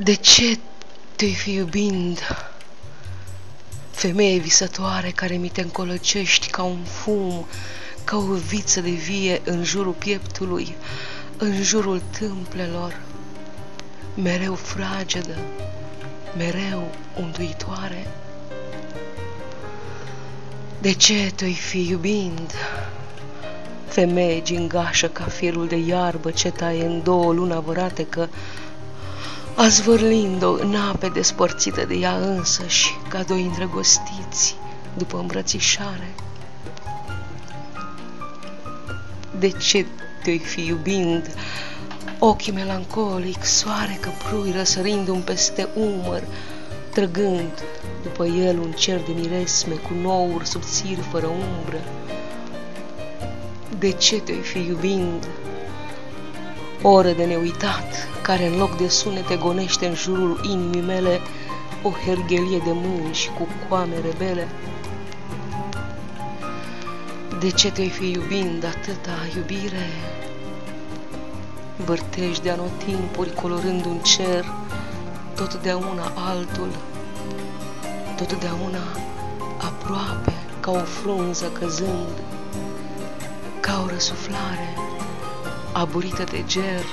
De ce te-ai fi iubind, femeie visătoare care mi te încolăcești ca un fum, ca o viță de vie în jurul pieptului, în jurul tâmplelor, mereu fragedă, mereu unduitoare? De ce te-ai fi iubind, femeie gingașă ca firul de iarbă ce taie în două luna că azvârlind-o în ape despărțită de ea însăși, ca doi îndrăgostiți după îmbrățișare. De ce te-ai fi iubind, ochii melancolic, soare căprui răsărindu-mi peste umăr, trăgând după el un cer de miresme cu nouri subțiri fără umbră? De ce te-ai fi iubind, oră de neuitat, care în loc de sunete gonește în jurul inimii mele o herghelie de mâini și cu coame rebele. De ce te-ai fi iubind atâta iubire? Vârtești de anotimpuri colorând un cer, totdeauna altul, totdeauna aproape ca o frunză căzând, ca o răsuflare aburită de ger,